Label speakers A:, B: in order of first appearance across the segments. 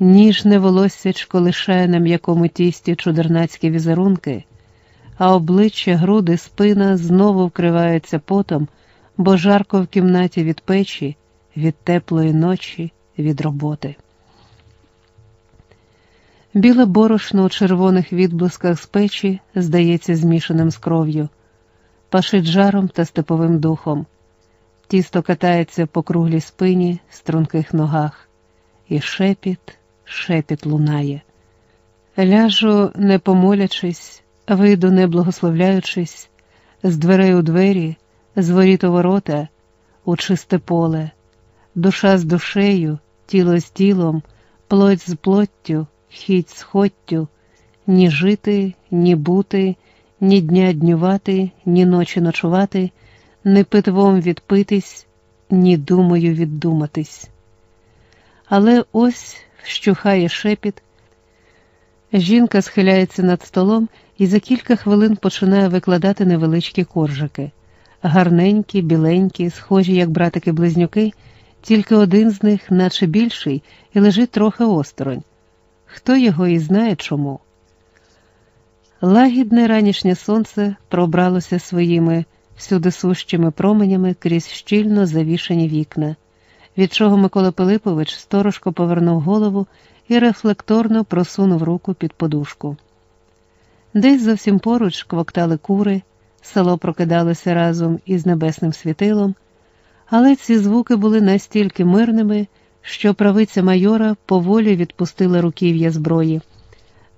A: ніжне волоссячко лишає на м'якому тісті чудернацькі візерунки, а обличчя, груди, спина знову вкриваються потом, бо жарко в кімнаті від печі, від теплої ночі, від роботи. Біле борошно у червоних відблисках з печі здається змішаним з кров'ю, пашить жаром та степовим духом. Тісто катається по круглій спині, струнких ногах, і шепіт, шепіт лунає. Ляжу, не помолячись, вийду, не благословляючись, з дверей у двері, з воріт у ворота, у чисте поле, душа з душею, тіло з тілом, плоть з плоттю, хідь з хоттю, ні жити, ні бути, ні дня днювати, ні ночі ночувати не питвом відпитись, ні думою віддуматись. Але ось вщухає шепіт. Жінка схиляється над столом і за кілька хвилин починає викладати невеличкі коржики, гарненькі, біленькі, схожі, як братики-близнюки, тільки один з них, наче більший, і лежить трохи осторонь. Хто його і знає чому. Лагідне ранішнє сонце пробралося своїми всюди сущими променями крізь щільно завішані вікна, від чого Микола Пилипович сторожко повернув голову і рефлекторно просунув руку під подушку. Десь зовсім поруч квоктали кури, село прокидалося разом із небесним світилом, але ці звуки були настільки мирними, що правиця майора поволі відпустила руків'я зброї,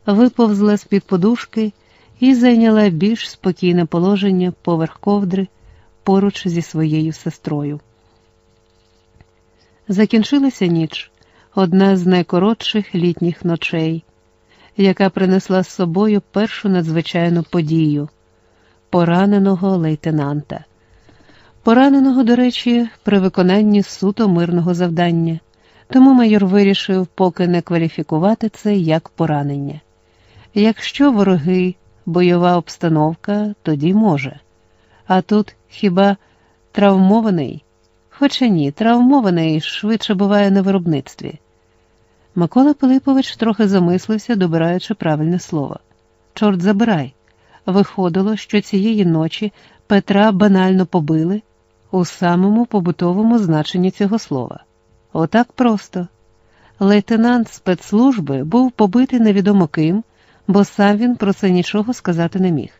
A: виповзла з під подушки і зайняла більш спокійне положення поверх ковдри поруч зі своєю сестрою. Закінчилася ніч, одна з найкоротших літніх ночей, яка принесла з собою першу надзвичайну подію пораненого лейтенанта. Пораненого, до речі, при виконанні суто мирного завдання, тому майор вирішив поки не кваліфікувати це як поранення. Якщо вороги бойова обстановка тоді може. А тут хіба травмований? Хоча ні, травмований швидше буває на виробництві. Микола Пилипович трохи замислився, добираючи правильне слово. Чорт забирай. Виходило, що цієї ночі Петра банально побили у самому побутовому значенні цього слова. Отак просто. Лейтенант спецслужби був побитий невідомо ким бо сам він про це нічого сказати не міг.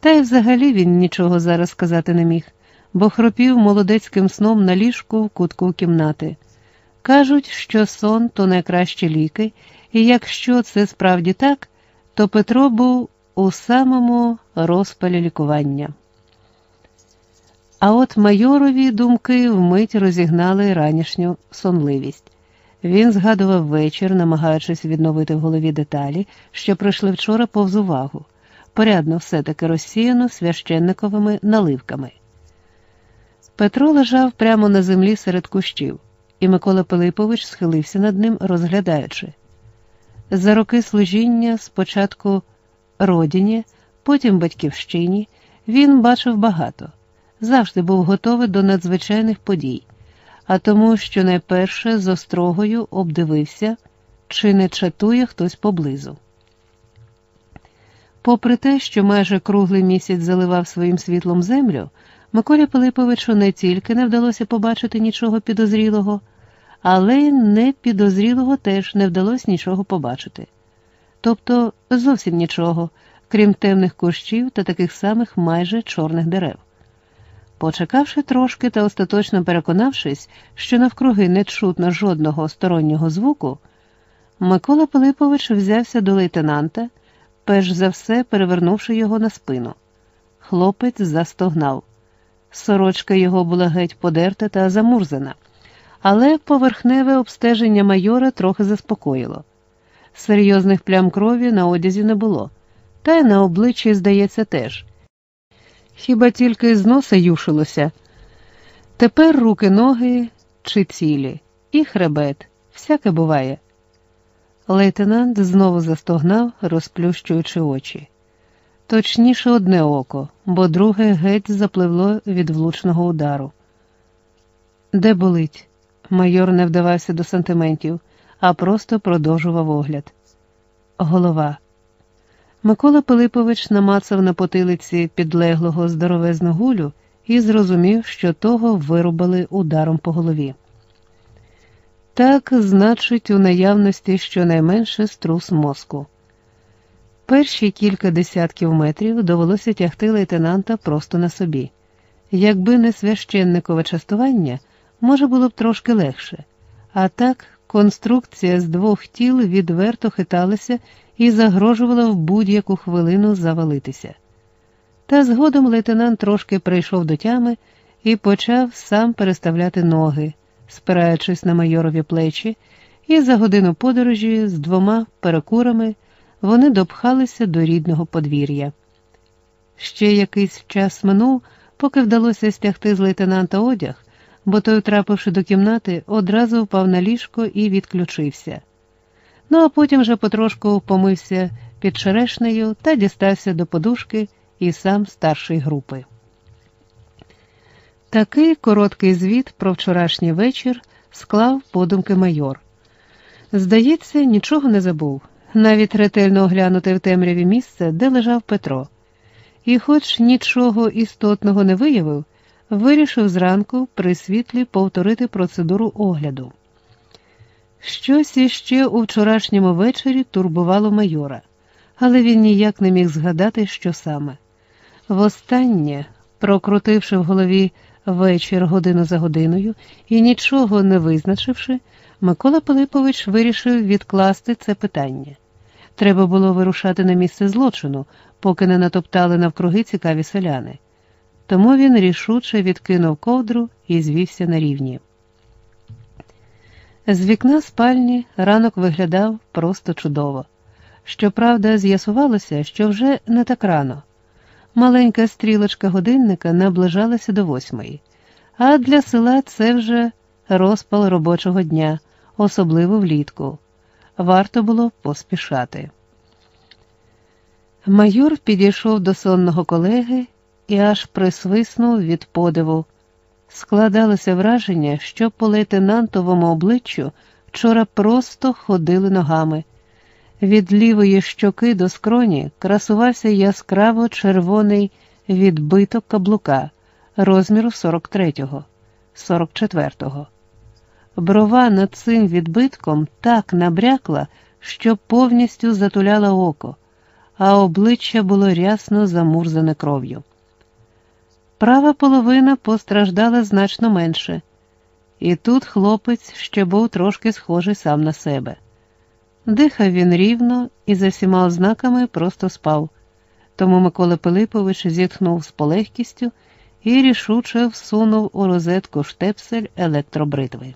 A: Та й взагалі він нічого зараз сказати не міг, бо хропів молодецьким сном на ліжку в кутку кімнати. Кажуть, що сон то найкращі ліки, і якщо це справді так, то Петро був у самому розпалі лікування. А от майорові думки вмить розігнали ранішню сонливість. Він згадував вечір, намагаючись відновити в голові деталі, що пройшли вчора повз увагу, порядно все-таки розсіяно священниковими наливками. Петро лежав прямо на землі серед кущів, і Микола Пилипович схилився над ним, розглядаючи. За роки служіння спочатку родині, потім батьківщині, він бачив багато, завжди був готовий до надзвичайних подій а тому, що найперше з острогою обдивився, чи не чатує хтось поблизу. Попри те, що майже круглий місяць заливав своїм світлом землю, Миколі Пилиповичу не тільки не вдалося побачити нічого підозрілого, але й не підозрілого теж не вдалося нічого побачити. Тобто зовсім нічого, крім темних кущів та таких самих майже чорних дерев. Почекавши трошки та остаточно переконавшись, що навкруги не чутно жодного стороннього звуку, Микола Пилипович взявся до лейтенанта, перш за все перевернувши його на спину. Хлопець застогнав. Сорочка його була геть подерта та замурзана, але поверхневе обстеження майора трохи заспокоїло. Серйозних плям крові на одязі не було, та й на обличчі, здається, теж хіба тільки з носа юшилося. Тепер руки, ноги чи цілі, і хребет, всяке буває. Лейтенант знову застогнав, розплющуючи очі. Точніше одне око, бо друге геть запливло від влучного удару. Де болить? Майор не вдавався до сантиментів, а просто продовжував огляд. Голова. Микола Пилипович намацав на потилиці підлеглого здоровезну гулю і зрозумів, що того вирубали ударом по голові. Так, значить, у наявності щонайменше струс мозку. Перші кілька десятків метрів довелося тягти лейтенанта просто на собі. Якби не священникове частування, може було б трошки легше, а так конструкція з двох тіл відверто хиталася і загрожувала в будь-яку хвилину завалитися. Та згодом лейтенант трошки прийшов до тями і почав сам переставляти ноги, спираючись на майорові плечі, і за годину подорожі з двома перекурами вони допхалися до рідного подвір'я. Ще якийсь час минув, поки вдалося стягти з лейтенанта одяг, бо той, трапивши до кімнати, одразу впав на ліжко і відключився. Ну а потім вже потрошку помився під черешнею та дістався до подушки і сам старшої групи. Такий короткий звіт про вчорашній вечір склав подумки майор. Здається, нічого не забув, навіть ретельно оглянути в темряві місце, де лежав Петро, і, хоч нічого істотного не виявив, вирішив зранку при світлі повторити процедуру огляду. Щось іще у вчорашньому вечорі турбувало майора, але він ніяк не міг згадати, що саме. Востаннє, прокрутивши в голові вечір годину за годиною і нічого не визначивши, Микола Пилипович вирішив відкласти це питання. Треба було вирушати на місце злочину, поки не натоптали навкруги цікаві селяни. Тому він рішуче відкинув ковдру і звівся на рівні. З вікна спальні ранок виглядав просто чудово. Щоправда, з'ясувалося, що вже не так рано. Маленька стрілочка годинника наближалася до восьмої, а для села це вже розпал робочого дня, особливо влітку. Варто було поспішати. Майор підійшов до сонного колеги і аж присвиснув від подиву. Складалося враження, що по лейтенантовому обличчю вчора просто ходили ногами. Від лівої щоки до скроні красувався яскраво червоний відбиток каблука розміру 43-го, 44-го. Брова над цим відбитком так набрякла, що повністю затуляла око, а обличчя було рясно замурзане кров'ю. Права половина постраждала значно менше, і тут хлопець ще був трошки схожий сам на себе. Дихав він рівно і за всіма ознаками просто спав, тому Микола Пилипович зітхнув з полегкістю і рішуче всунув у розетку штепсель електробритви.